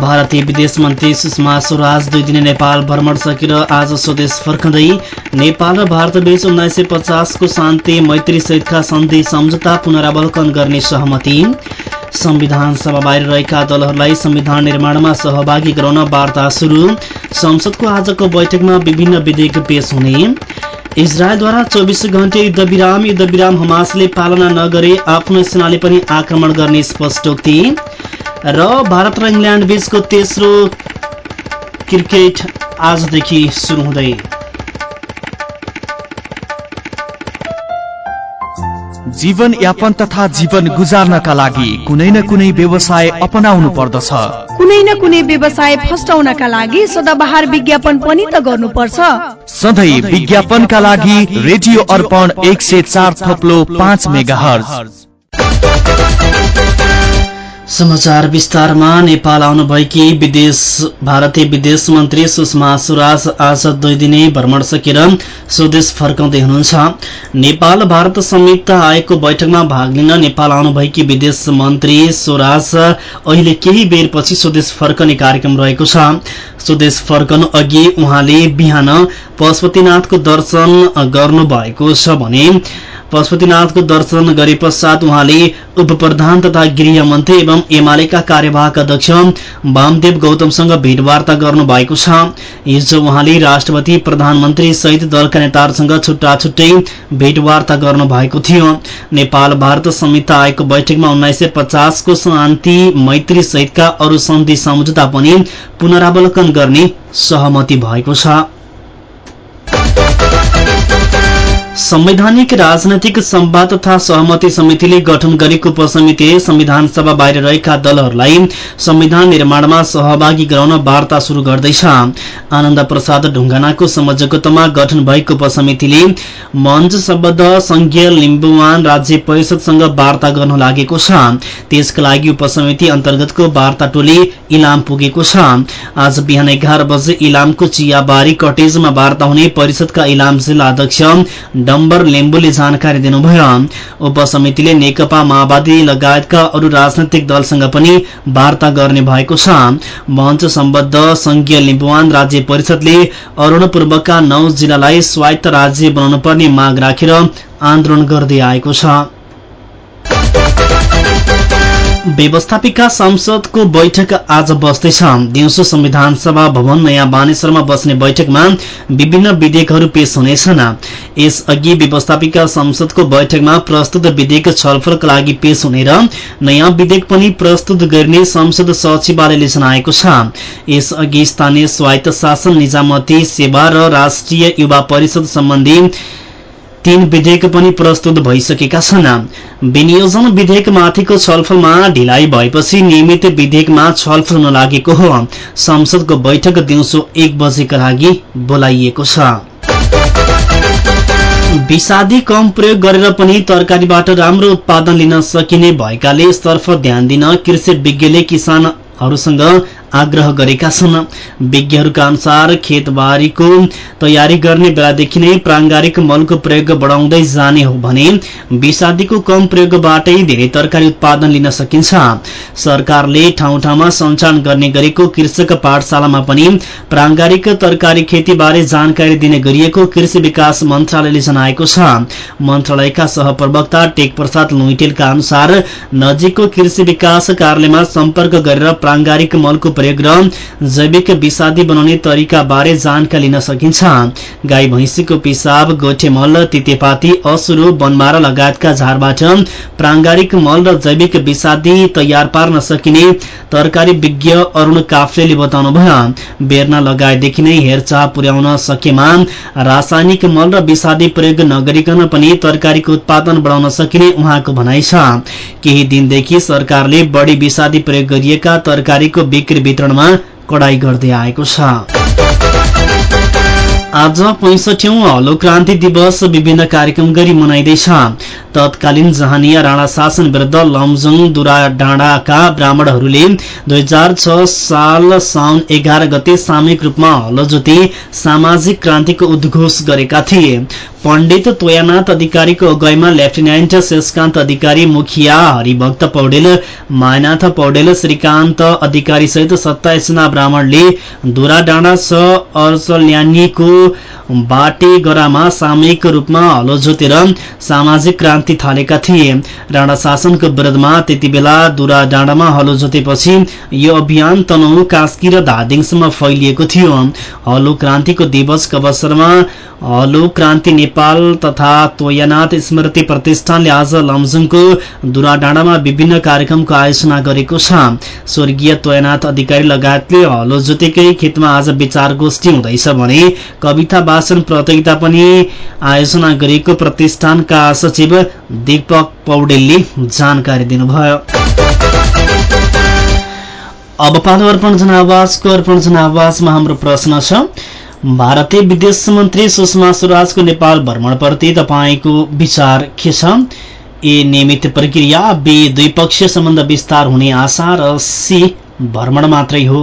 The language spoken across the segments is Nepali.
भारतीय विदेश मन्त्री सुषमा स्वराज दुई दिने नेपाल भ्रमण सकेर आज स्वदेश फर्कँदै नेपाल र भारतबीच उन्नाइस सय पचासको शान्ति मैत्री सहितका सन्धि सम्झौता पुनरावलोकन गर्ने सहमति। संविधान सभा बाहिर रहेका दलहरूलाई संविधान निर्माणमा सहभागी गराउन वार्ता सुरु। संसदको आजको बैठकमा विभिन्न विधेयक पेश हुने। इजरायलद्वारा चौबिस घण्टे युद्धविराम युद्धविराम हमासले पालना नगरे आफ्नो सेनाले पनि आक्रमण गर्ने स्पष्टोक्ति। र भारत र इङ्ल्याण्ड बीचको तेस्रो क्रिकेट आजदेखि सुरु हुँदै। जीवन यापन तथा जीवन गुजार्नका लागि कुनै न कुनै व्यवसाय अपनाउनु पर्दछ। कुनै न कुनै व्यवसाय फस्टाउनका लागि सदाबहार विज्ञापन पनि त गर्नुपर्छ। सधैँ विज्ञापनका लागि रेडियो अर्पण एक सय चार थप्लो पाँच मेगा समाचार विस्तारमा नेपाल आउनुभएकी विदेश भारतीय विदेश मन्त्री सुषमा स्वराज आज दुई दिने भ्रमण सकेर स्वदेश फर्काउँदै हुनुहुन्छ। नेपाल भारत संयुक्त आएको बैठकमा भाग लिन नेपाल आउनुभएकी विदेश मन्त्री स्वराज अहिले केही बेरपछि स्वदेश फर्कने कार्यक्रम रहेको छ। स्वदेश फर्कनु अघि उहाँले बिहान पशुपतिनाथको दर्शन गर्नुभएको छ भने पशुपतिनाथको दर्शन गरे पश्चात उहाँले उप प्रधान तथा गृह मन्त्री एवं एमालेका कार्यवाहक अध्यक्ष वामदेव गौतमसँग भेटवार्ता गर्नु भएको छ। हिजो उहाँले राष्ट्रपति प्रधानमन्त्री सहित दलका नेताहरूसँग छुट्टा छुट्टै भेटवार्ता गर्नु भएको थियो। नेपाल भारत संहित आएको बैठकमा उन्नाइस सय पचासको शान्ति मैत्री सहितका अरू सन्धि सम्झौता पनि पुनरावलोकन गर्ने सहमति भएको छ। संवैधानिक राजनैतिक संवाद तथा सहमति समितिले गठन गरेको उपसमितिले संविधान सभा बाहिर रहेका दलहरूलाई संविधान निर्माणमा सहभागी गराउन वार्ता शुरू गर्दैछ। आनन्द प्रसाद ढुङ्गानाको संयोजकत्वमा गठन भएको उपसमितिले मञ्च शब्द संघीय लिम्बुवान राज्य परिषदसँग वार्ता गर्न लागेको छ। त्यसका लागि उपसमिति अन्तर्गतको वार्ता टोली इलाम पुगेको छ। आज बिहान एघार बजे इलामको चियाबारी कटेजमा वार्ता हुने परिषदका इलाम जिल्ला अध्यक्ष डम्बर लेम्बुले जानकारी दिनुभयो। उपसमितिले नेकपा माओवादी लगायतका अरू राजनैतिक दलसँग पनि वार्ता गर्ने भएको छ। मञ्च सम्बद्ध संघीय लिम्बुवान राज्य परिषदले अरूणपूर्वका नौ जिल्लालाई स्वायत्त राज्य बनाउनु पर्ने माग राखेर आन्दोलन गर्दै आएको छ। व्यवस्थापिका संसदको बैठक आज बस्दैछ। दिउँसो संविधान सभा भवन नयाँ बानेश्वरमा बस्ने बैठकमा विभिन्न विधेयकहरू पेश हुनेछन्। यसअघि व्यवस्थापिका संसदको बैठकमा प्रस्तुत विधेयक छलफलका लागि पेश हुने र नयाँ विधेयक पनि प्रस्तुत गर्ने संसद सचिवालयले जनाएको छ। यसअघि स्थानीय स्वायत्त शासन निजामती सेवा र राष्ट्रिय युवा परिषद सम्बन्धी तीन विधेयक पनि प्रस्तुत भइसकेका छन्। विनियोजन विधेयकमाथिको छलफलमा ढिलाइ भएपछि नियमित विधेयकमा छलफल नलागेको हो। संसदको बैठक दिउँसो एक बजेका लागि बोलाइएको छ। विषादी कम प्रयोग गरेर पनि तरकारीबाट राम्रो उत्पादन लिन सकिने भएकाले यसतर्फ ध्यान दिन कृषि विज्ञले किसानहरूसँग आग्रह गरेका छन्। विज्ञहरूका अनुसार खेतबारीको तयारी गर्ने बेलादेखि नै प्राङ्गारिक मलको प्रयोग बढाउँदै जाने हो भने विषादीको कम प्रयोगबाटै धेरै तरकारी उत्पादन लिन सकिन्छ। सरकारले ठाउँ ठाउँमा सञ्चालन गर्ने गरेको कृषक पाठशालामा पनि प्राङ्गारिक तरकारी खेतीबारे जानकारी दिने गरिएको कृषि विकास मन्त्रालयले जनाएको छ। मन्त्रालयका सहप्रवक्ता टेक प्रसाद लुइटेलका अनुसार नजिकको कृषि विकास कार्यालयमा सम्पर्क गरेर प्राङ्गारिक मलको प्रयोग र जैविक विषादी बनाउने तरिका बारे जानकारी लिन सकिन्छ। गाई भैँसीको पिसाब गोठे मल तितेपाती असुरो बनमारा लगायतका झारबाट प्राङ्गारिक मल र जैविक विषादी तयार पार्न सकिने तरकारी विज्ञ अरूण काफ्लेले बताउनुभयो। बेर्ना लगाएदेखि नै हेरचाह पुर्याउन सकेमा रासायनिक मल र विषादी प्रयोग नगरिकन पनि तरकारीको उत्पादन बढाउन सकिने उहाँको भनाइ छ। केही दिनदेखि सरकारले बढी विषादी प्रयोग गरिएका तरकारीको बिक्री वितरणमा कडाई गर्दै आएको छ। आज पैंसठौं हलो क्रान्ति दिवस विभिन्न कार्यक्रम गरी मनाइँदैछ। तत्कालीन जहानिया राणा शासन विरूद्ध लमजुङ दुरा डाँडाका ब्राह्मणहरूले दुई हजार छ साल साउन एघार गते सामूहिक रूपमा हलो जोते सामाजिक क्रान्तिको उद्घोष गरेका थिए। पण्डित तोयानाथ अधिकारीको अगुवाईमा लेफ्टिनेन्ट शेषकान्त अधिकारी मुखिया हरिभक्त पौडेल मायनाथ पौडेल श्रीकान्त अधिकारी सहित सत्ताइसजना ब्राह्मणले दुरा डाँडा छ अर्चल्यानीको बाटेगरामा सामूहिक रूपमा हलो जोतेर सामाजिक क्रान्ति थालेका थिए। राणा शासनको विरोधमा त्यति बेला दुरा डाँडामा हलो जोतेपछि यो अभियान तनहु कास्की र धादिङसम्म फैलिएको थियो। हलो क्रान्तिको दिवसको अवसरमा हलो क्रान्ति नेपाल तथा तोयनाथ स्मृति प्रतिष्ठानले आज लमजुङको दुरा डाँडामा विभिन्न कार्यक्रमको आयोजना गरेको छ। स्वर्गीय तोयनाथ अधिकारी लगायतले हलो जोतेकै खेतमा आज विचार गोष्ठी हुँदैछ भने कविता वाचन प्रतियोगिता पनि आयोजना गरिएको प्रतिष्ठानका सचिव दीपक पौडेलले जानकारी दिनुभयो। अब पालो अर्पण जनावासको अर्पण जनावासमा हाम्रो प्रश्न छ। भारतीय विदेश मन्त्री सुषमा स्वराजको नेपाल भ्रमणप्रति तपाईँको विचार के छ? ए नियमित प्रक्रिया बी द्विपक्षीय सम्बन्ध विस्तार हुने आशा र सी भ्रमण मात्रै हो।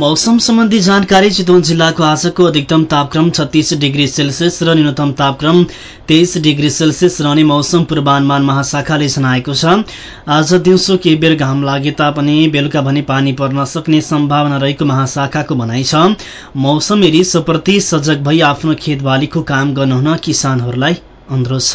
मौसम सम्बन्धी जानकारी चितवन जिल्लाको आजको अधिकतम तापक्रम छत्तीस डिग्री सेल्सियस र न्यूनतम तापक्रम तेइस डिग्री सेल्सियस रहने मौसम पूर्वानुमान महाशाखाले जनाएको छ। आज दिउँसो केही बेर घाम लागे तापनि बेलुका भने पानी पर्न सक्ने सम्भावना रहेको महाशाखाको भनाइ छ। मौसम रिसोप्रति सजग भई आफ्नो खेतबालीको काम गर्नुहुन किसानहरूलाई अनुरोध छ।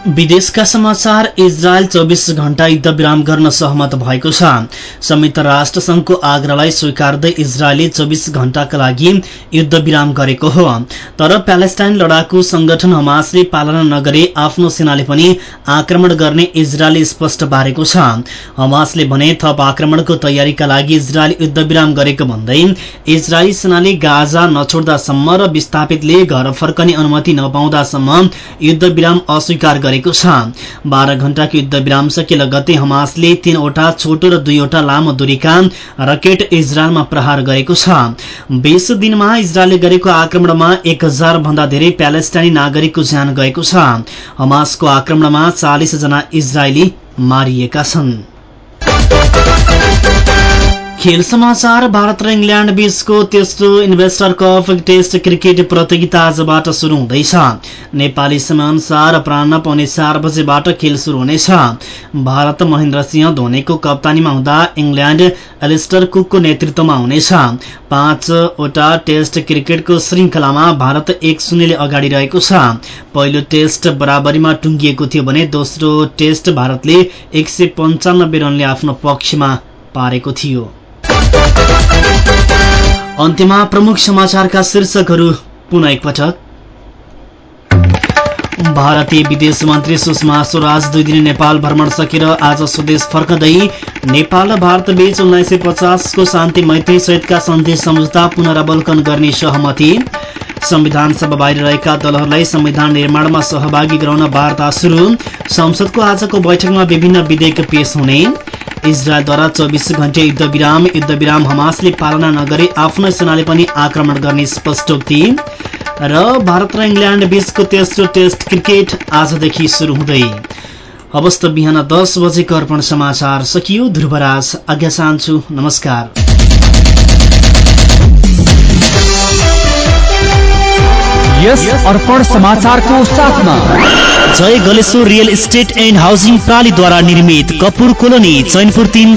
विदेशका समाचार इजरायल चौबिस घण्टा युद्धविराम गर्न सहमत भएको छ। संयुक्त राष्ट्र संघको आग्रहलाई स्वीकार्दै इजरायलले चौबिस घण्टाका लागि युद्धविराम गरेको हो। तर प्यालेस्टाइन लडाकु संगठन हमासले पालना नगरे आफ्नो सेनाले पनि आक्रमण गर्ने इजरायलले स्पष्ट पारेको छ। हमासले भने थप आक्रमणको तयारीका लागि इजरायल युद्धविराम गरेको भन्दै इजरायली सेनाले गाजा नछोड्दासम्म र विस्थापितले घर फर्कने अनुमति नपाउँदासम्म युद्धविराम अस्वीकार गरेको छ। बाह्र घण्टाको युद्ध विराम सके लगत्तै हमासले तीनवटा छोटो र दुईवटा लामो दूरीका रकेट इजरायलमा प्रहार गरेको छ। बीस दिनमा इजरायलले गरेको आक्रमणमा एक भन्दा धेरै प्यालेस्टाइनी नागरिकको ज्यान गएको छ। हमासको आक्रमणमा चालिस जना इजरायली मारिएका छन्। खेल समाचार भारत र इङ्ल्याण्ड बीचको तेस्रो इन्भेस्टर कप टेस्ट क्रिकेट प्रतियोगिता आजबाट शुरू हुँदैछ नेपाली समयअनुसार अपरान्न पाउने चार बजेबाट खेल शुरू हुनेछ भारत महेन्द्र सिंह धोनीको कप्तानीमा हुँदा इङ्ल्याण्ड एलिस्टर कुकको नेतृत्वमा हुनेछ पाँचवटा टेस्ट क्रिकेटको श्रृङ्खलामा भारत एक शून्यले अगाडि रहेको छ पहिलो टेस्ट बराबरीमा टुङ्गिएको थियो भने दोस्रो टेस्ट भारतले एक रनले आफ्नो पक्षमा पारेको थियो अन्त्यमा प्रमुख समाचारका शीर्षकहरू पुनः एकपटक। भारतीय विदेश मन्त्री सुषमा स्वराज दुई दिने नेपाल भ्रमण सकेर आज स्वदेश फर्कँदै नेपाल र भारत बीच उन्नाइस सय पचासको शान्ति मैत्री सहितका सन्धि सम्झौता पुनरावलोकन गर्ने सहमति। संविधान सभा बाहिर रहेका दलहरूलाई संविधान निर्माणमा सहभागी गराउन वार्ता सुरु। संसदको आजको बैठकमा विभिन्न विधेयक पेश हुने। इजरायलद्वारा चौबिस घण्टे युद्धविराम युद्धविराम हमासले पालना नगरे आफ्नो सेनाले पनि आक्रमण गर्ने स्पष्टोक्ति र भारत र इङ्ल्याण्ड बीचको तेस्रो टेस्ट क्रिकेट आजदेखि सुरु हुँदै। अवस्थ बिहान दस बजेको अर्पण समाचार सकियो। ध्रुवराज आज्ञा चाहन्छु नमस्कार। यस अर्पण समाचारको साथमा Jay Galeshwar real estate and housing प्रालीद्वारा निर्मित कपुर कोलोनी चैनपुर तिन